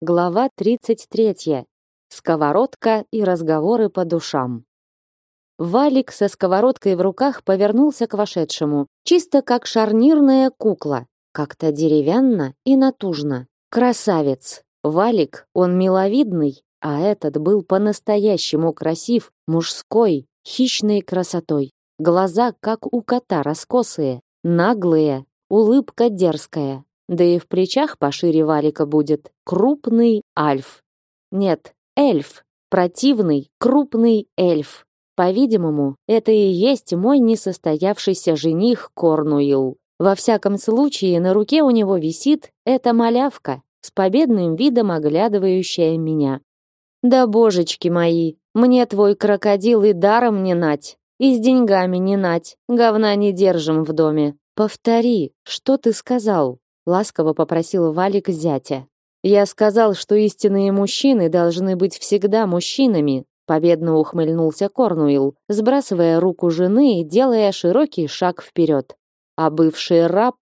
Глава 33. Сковородка и разговоры по душам. Валик со сковородкой в руках повернулся к вошедшему, чисто как шарнирная кукла, как-то деревянно и натужно. Красавец. Валик, он миловидный, а этот был по-настоящему красив, мужской, хищной красотой. Глаза, как у кота, раскосые, наглые, улыбка дерзкая, да и в плечах пошире валика будет. Крупный альф. Нет, эльф. Противный, крупный эльф. По-видимому, это и есть мой несостоявшийся жених Корнуил. Во всяком случае, на руке у него висит эта малявка, с победным видом оглядывающая меня. Да божечки мои, мне твой крокодил и даром не нать, и с деньгами не нать, говна не держим в доме. Повтори, что ты сказал? Ласково попросил Валик зятя. Я сказал, что истинные мужчины должны быть всегда мужчинами, победно ухмыльнулся Корнуил, сбрасывая руку жены и делая широкий шаг вперед. А бывший раб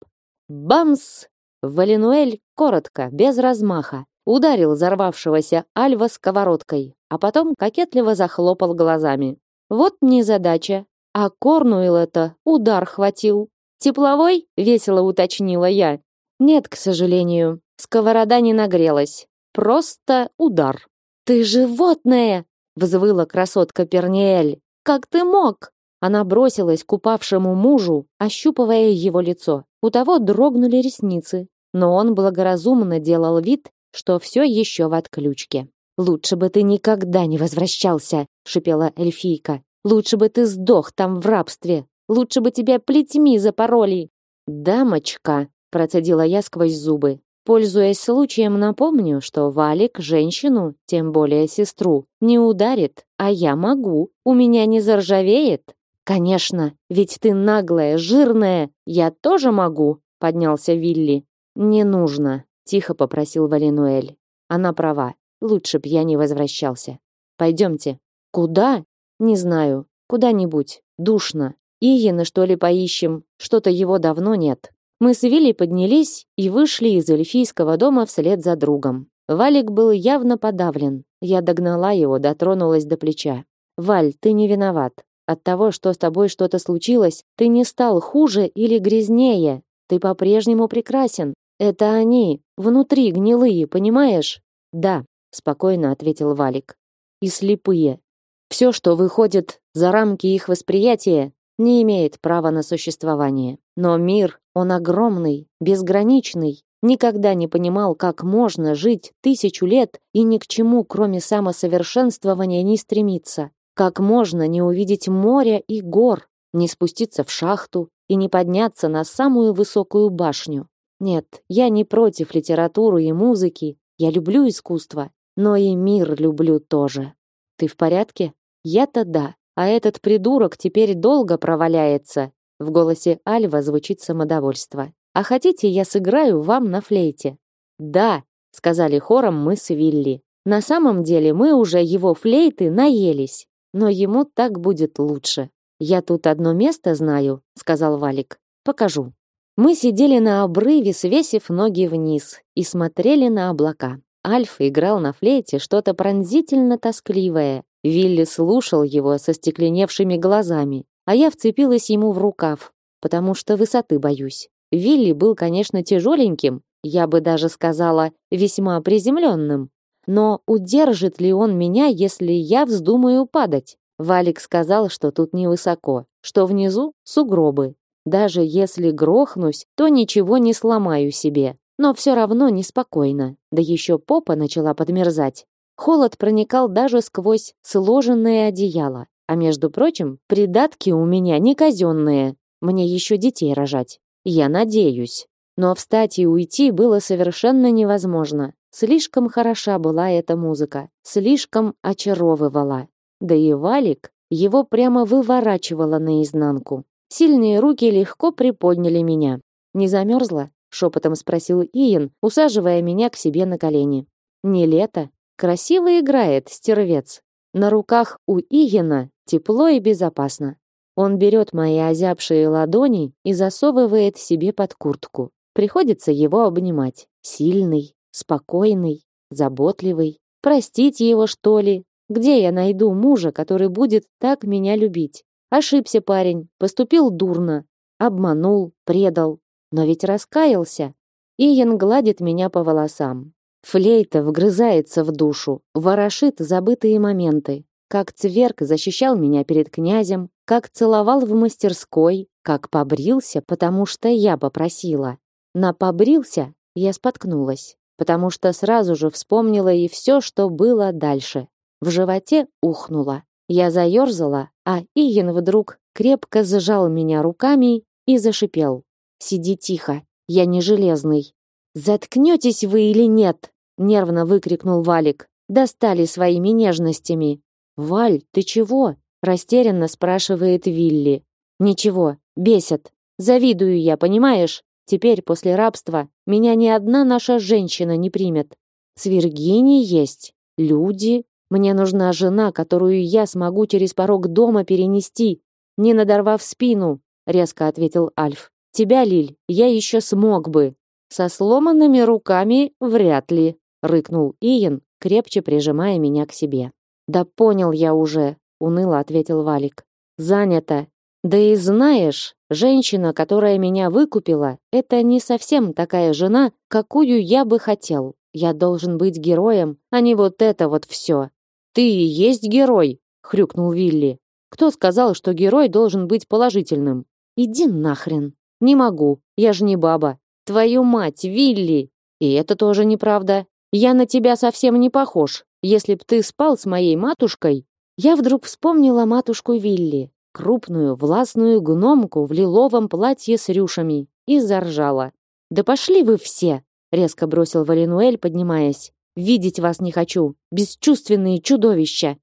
бамс! Валинуэль коротко, без размаха, ударил взорвавшегося Альва сковородкой, а потом кокетливо захлопал глазами. Вот незадача. А Корнуил это удар хватил. Тепловой? весело уточнила я. Нет, к сожалению, сковорода не нагрелась. Просто удар. Ты животное, взвыла красотка Перниэль. Как ты мог? Она бросилась к упавшему мужу, ощупывая его лицо. У того дрогнули ресницы, но он благоразумно делал вид, что все еще в отключке. Лучше бы ты никогда не возвращался, шипела эльфийка. Лучше бы ты сдох там в рабстве. Лучше бы тебя плетьми запороли. Дамочка, процедила я сквозь зубы. Пользуясь случаем, напомню, что Валик женщину, тем более сестру, не ударит, а я могу. У меня не заржавеет. Конечно, ведь ты наглая, жирная. Я тоже могу, поднялся Вилли. Не нужно, тихо попросил Валинуэль. Она права. Лучше б я не возвращался. Пойдемте. Куда? Не знаю. Куда-нибудь. Душно. Иена, что ли, поищем? Что-то его давно нет. Мы с Вилли поднялись и вышли из эльфийского дома вслед за другом. Валик был явно подавлен. Я догнала его, дотронулась до плеча. «Валь, ты не виноват. От того, что с тобой что-то случилось, ты не стал хуже или грязнее. Ты по-прежнему прекрасен. Это они, внутри гнилые, понимаешь?» «Да», — спокойно ответил Валик. «И слепые. Все, что выходит за рамки их восприятия, не имеет права на существование. Но мир, он огромный, безграничный. Никогда не понимал, как можно жить тысячу лет и ни к чему, кроме самосовершенствования, не стремиться. Как можно не увидеть моря и гор, не спуститься в шахту и не подняться на самую высокую башню. Нет, я не против литературы и музыки, я люблю искусство, но и мир люблю тоже. Ты в порядке? Я-то да. А этот придурок теперь долго проваляется. В голосе Альва звучит самодовольство. А хотите, я сыграю вам на флейте? Да, сказали хором мы с Вилли. На самом деле мы уже его флейты наелись, но ему так будет лучше. Я тут одно место знаю, сказал Валик. Покажу. Мы сидели на обрыве, свесив ноги вниз, и смотрели на облака. Альф играл на флейте что-то пронзительно тоскливое, Вилли слушал его со стекленевшими глазами, а я вцепилась ему в рукав, потому что высоты боюсь. Вилли был, конечно, тяжеленьким, я бы даже сказала, весьма приземленным. Но удержит ли он меня, если я вздумаю падать? Валик сказал, что тут невысоко, что внизу сугробы. Даже если грохнусь, то ничего не сломаю себе. Но все равно неспокойно. Да еще попа начала подмерзать. Холод проникал даже сквозь сложенное одеяло. А между прочим, придатки у меня не казенные. Мне еще детей рожать. Я надеюсь. Но встать и уйти было совершенно невозможно. Слишком хороша была эта музыка, слишком очаровывала. Да и Валик его прямо выворачивало наизнанку. Сильные руки легко приподняли меня. «Не замерзла?» — шепотом спросил Иен, усаживая меня к себе на колени. «Не лето?» Красиво играет стервец. На руках у Игена тепло и безопасно. Он берет мои озябшие ладони и засовывает себе под куртку. Приходится его обнимать. Сильный, спокойный, заботливый. Простить его, что ли? Где я найду мужа, который будет так меня любить? Ошибся парень, поступил дурно, обманул, предал. Но ведь раскаялся. Иен гладит меня по волосам. Флейта вгрызается в душу, ворошит забытые моменты. Как цверк защищал меня перед князем, как целовал в мастерской, как побрился, потому что я попросила. На побрился я споткнулась, потому что сразу же вспомнила и все, что было дальше. В животе ухнуло. Я заерзала, а Иен вдруг крепко зажал меня руками и зашипел. «Сиди тихо, я не железный». «Заткнетесь вы или нет?» Нервно выкрикнул Валик. Достали своими нежностями. Валь, ты чего? растерянно спрашивает Вилли. Ничего, бесит. Завидую я, понимаешь? Теперь после рабства меня ни одна наша женщина не примет. Свергини есть, люди. Мне нужна жена, которую я смогу через порог дома перенести, не надорвав спину, резко ответил Альф. Тебя, Лиль, я еще смог бы. Со сломанными руками вряд ли рыкнул Иен, крепче прижимая меня к себе. Да понял я уже, уныло ответил Валик. Занято. Да и знаешь, женщина, которая меня выкупила, это не совсем такая жена, какую я бы хотел. Я должен быть героем, а не вот это вот все. Ты и есть герой, хрюкнул Вилли. Кто сказал, что герой должен быть положительным? Иди нахрен. Не могу. Я же не баба. Твою мать, Вилли. И это тоже неправда. Я на тебя совсем не похож. Если б ты спал с моей матушкой, я вдруг вспомнила матушку Вилли, крупную, властную гномку в лиловом платье с рюшами, и заржала. Да пошли вы все, резко бросил Валинуэль, поднимаясь. Видеть вас не хочу, бесчувственные чудовища.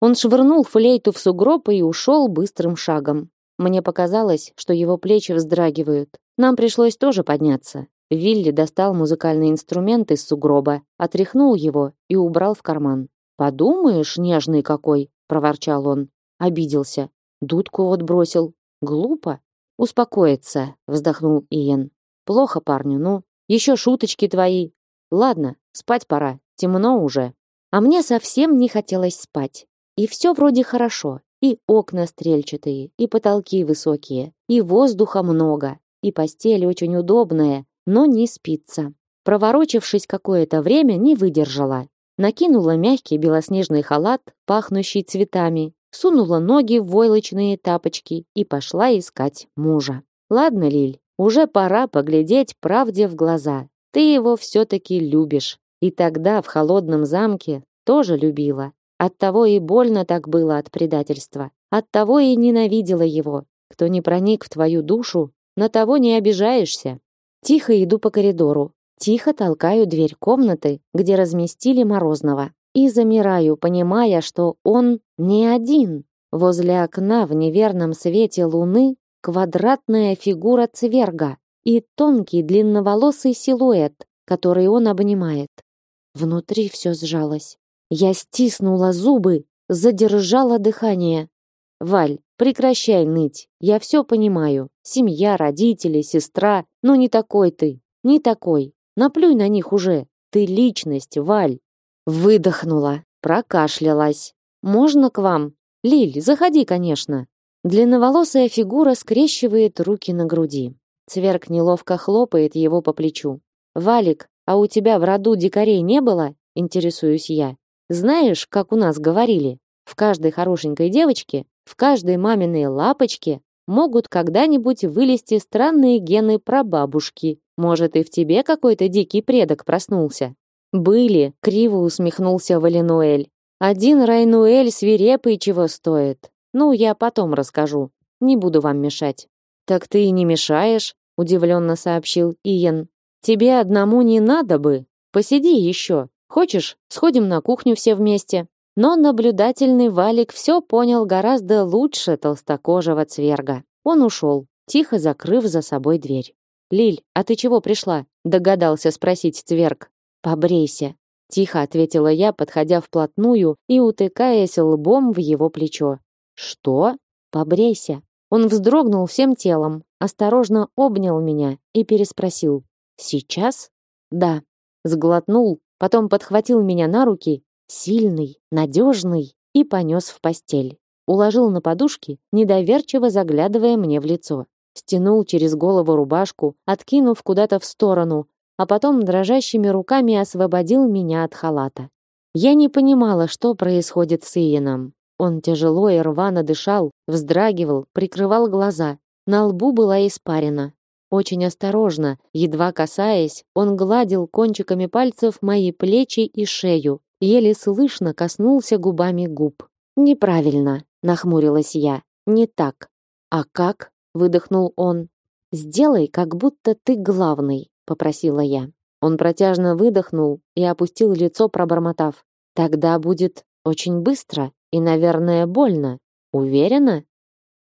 Он швырнул флейту в сугроб и ушел быстрым шагом. Мне показалось, что его плечи вздрагивают. Нам пришлось тоже подняться. Вилли достал музыкальный инструмент из сугроба, отряхнул его и убрал в карман. «Подумаешь, нежный какой!» — проворчал он. Обиделся. Дудку вот бросил. Глупо. «Успокоиться», — вздохнул Иен. «Плохо парню, ну. Еще шуточки твои. Ладно, спать пора. Темно уже». А мне совсем не хотелось спать. И все вроде хорошо. И окна стрельчатые, и потолки высокие, и воздуха много, и постель очень удобная, но не спится. Проворочившись какое-то время, не выдержала. Накинула мягкий белоснежный халат, пахнущий цветами, сунула ноги в войлочные тапочки и пошла искать мужа. Ладно, Лиль, уже пора поглядеть правде в глаза. Ты его все-таки любишь. И тогда в холодном замке тоже любила. Оттого и больно так было от предательства. Оттого и ненавидела его. Кто не проник в твою душу, на того не обижаешься. Тихо иду по коридору, тихо толкаю дверь комнаты, где разместили Морозного, и замираю, понимая, что он не один. Возле окна в неверном свете луны квадратная фигура цверга и тонкий длинноволосый силуэт, который он обнимает. Внутри все сжалось. Я стиснула зубы, задержала дыхание. Валь, прекращай ныть. Я все понимаю. Семья, родители, сестра. Но не такой ты. Не такой. Наплюй на них уже. Ты личность, Валь. Выдохнула, прокашлялась. Можно к вам? Лиль, заходи, конечно. Длинноволосая фигура скрещивает руки на груди. Цверк неловко хлопает его по плечу. Валик, а у тебя в роду дикарей не было? Интересуюсь я. Знаешь, как у нас говорили, в каждой хорошенькой девочке в каждой маминой лапочке могут когда-нибудь вылезти странные гены прабабушки. Может, и в тебе какой-то дикий предок проснулся? Были, криво усмехнулся Валинуэль. Один Райнуэль свирепый чего стоит. Ну, я потом расскажу. Не буду вам мешать. Так ты и не мешаешь, удивленно сообщил Иен. Тебе одному не надо бы. Посиди еще. Хочешь, сходим на кухню все вместе? Но наблюдательный Валик все понял гораздо лучше толстокожего цверга. Он ушел, тихо закрыв за собой дверь. «Лиль, а ты чего пришла?» — догадался спросить цверг. «Побрейся», — тихо ответила я, подходя вплотную и утыкаясь лбом в его плечо. «Что?» «Побрейся». Он вздрогнул всем телом, осторожно обнял меня и переспросил. «Сейчас?» «Да». Сглотнул, потом подхватил меня на руки, сильный, надежный, и понес в постель. Уложил на подушки, недоверчиво заглядывая мне в лицо. Стянул через голову рубашку, откинув куда-то в сторону, а потом дрожащими руками освободил меня от халата. Я не понимала, что происходит с Иеном. Он тяжело и рвано дышал, вздрагивал, прикрывал глаза. На лбу была испарина. Очень осторожно, едва касаясь, он гладил кончиками пальцев мои плечи и шею, еле слышно коснулся губами губ. Неправильно, нахмурилась я. Не так. А как? выдохнул он. Сделай, как будто ты главный, попросила я. Он протяжно выдохнул и опустил лицо, пробормотав: "Тогда будет очень быстро и, наверное, больно. Уверена?"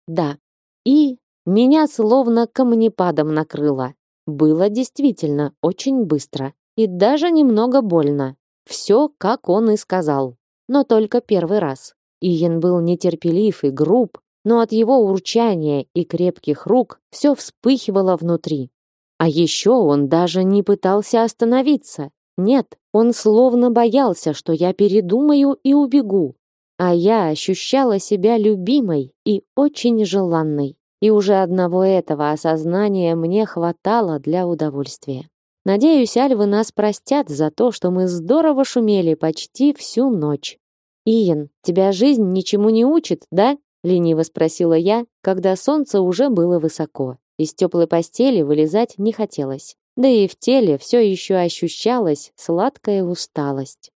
"Да". И меня словно камнепадом накрыло. Было действительно очень быстро и даже немного больно. Все, как он и сказал. Но только первый раз. Иен был нетерпелив и груб, но от его урчания и крепких рук все вспыхивало внутри. А еще он даже не пытался остановиться. Нет, он словно боялся, что я передумаю и убегу. А я ощущала себя любимой и очень желанной. И уже одного этого осознания мне хватало для удовольствия. Надеюсь, альвы нас простят за то, что мы здорово шумели почти всю ночь. Иен, тебя жизнь ничему не учит, да? лениво спросила я, когда солнце уже было высоко. Из теплой постели вылезать не хотелось. Да и в теле все еще ощущалась сладкая усталость.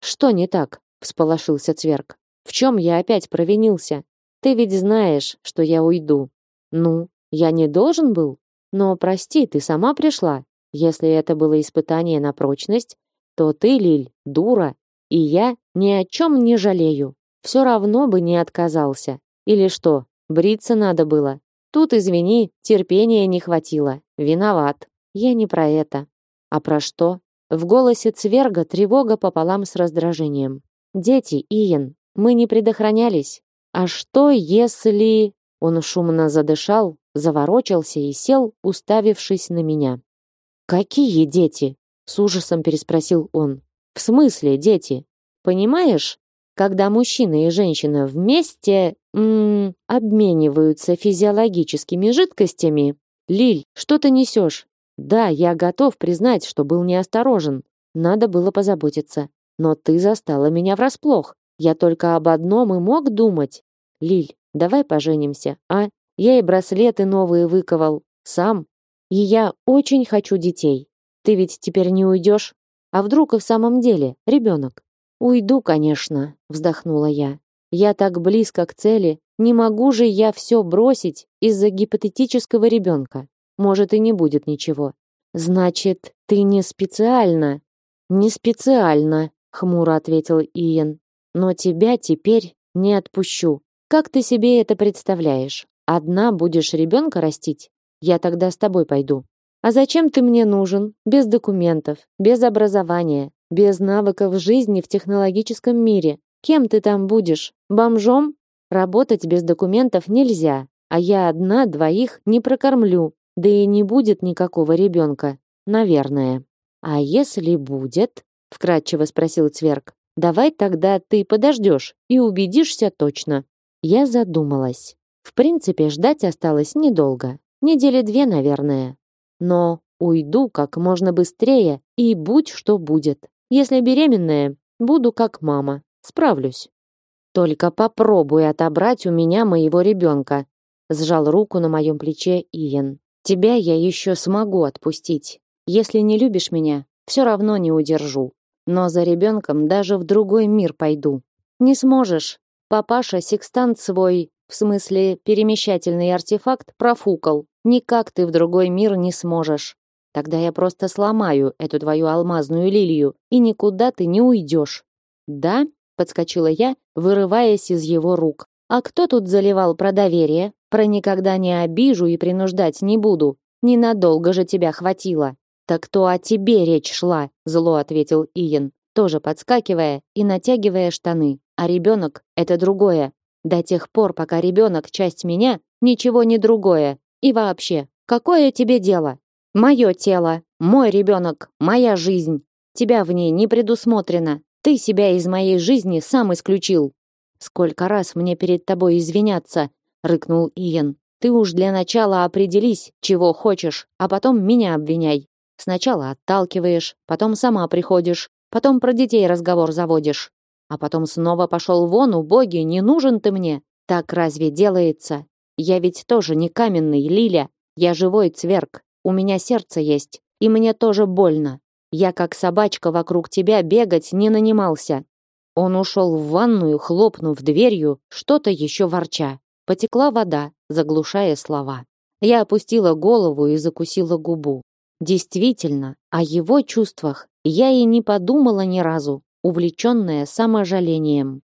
Что не так? всполошился Цверк. В чем я опять провинился? Ты ведь знаешь, что я уйду. Ну, я не должен был? Но прости, ты сама пришла. Если это было испытание на прочность, то ты, Лиль, дура, и я ни о чем не жалею. Все равно бы не отказался. Или что, бриться надо было? Тут, извини, терпения не хватило. Виноват. Я не про это. А про что? В голосе Цверга тревога пополам с раздражением. Дети, Иен, мы не предохранялись. А что, если... Он шумно задышал, заворочился и сел, уставившись на меня. Какие дети? с ужасом переспросил он. В смысле, дети? Понимаешь, когда мужчина и женщина вместе м -м, обмениваются физиологическими жидкостями. Лиль, что ты несешь? Да, я готов признать, что был неосторожен. Надо было позаботиться. Но ты застала меня врасплох. Я только об одном и мог думать. Лиль, давай поженимся, а? Я и браслеты новые выковал. Сам. И я очень хочу детей. Ты ведь теперь не уйдешь? А вдруг и в самом деле ребенок? Уйду, конечно, вздохнула я. Я так близко к цели, не могу же я все бросить из-за гипотетического ребенка. Может и не будет ничего. Значит, ты не специально? Не специально, хмуро ответил Иен. Но тебя теперь не отпущу. Как ты себе это представляешь? Одна будешь ребенка растить? Я тогда с тобой пойду. А зачем ты мне нужен? Без документов, без образования, без навыков жизни в технологическом мире. Кем ты там будешь? Бомжом? Работать без документов нельзя, а я одна двоих не прокормлю. Да и не будет никакого ребенка, наверное. А если будет? вкратчиво спросил Цверк. Давай тогда ты подождешь и убедишься точно. Я задумалась. В принципе, ждать осталось недолго. Недели две, наверное. Но уйду как можно быстрее и будь что будет. Если беременная, буду как мама. Справлюсь. Только попробуй отобрать у меня моего ребенка. Сжал руку на моем плече Иен. Тебя я еще смогу отпустить. Если не любишь меня, все равно не удержу. Но за ребенком даже в другой мир пойду. Не сможешь. Папаша секстант свой, в смысле перемещательный артефакт, профукал. Никак ты в другой мир не сможешь. Тогда я просто сломаю эту твою алмазную лилию, и никуда ты не уйдешь. Да? Подскочила я, вырываясь из его рук. А кто тут заливал про доверие? Про никогда не обижу и принуждать не буду. Ненадолго же тебя хватило. Так то о тебе речь шла, зло ответил Иен, тоже подскакивая и натягивая штаны. А ребенок — это другое. До тех пор, пока ребенок часть меня, ничего не другое. И вообще, какое тебе дело? Мое тело, мой ребенок, моя жизнь. Тебя в ней не предусмотрено. Ты себя из моей жизни сам исключил. Сколько раз мне перед тобой извиняться, рыкнул Иен. Ты уж для начала определись, чего хочешь, а потом меня обвиняй. Сначала отталкиваешь, потом сама приходишь, потом про детей разговор заводишь, а потом снова пошел вон, убогий, не нужен ты мне. Так разве делается? Я ведь тоже не каменный, Лиля. Я живой цверк. У меня сердце есть, и мне тоже больно. Я как собачка вокруг тебя бегать не нанимался. Он ушел в ванную, хлопнув дверью, что-то еще ворча. Потекла вода, заглушая слова. Я опустила голову и закусила губу. Действительно, о его чувствах я и не подумала ни разу, увлеченная саможалением.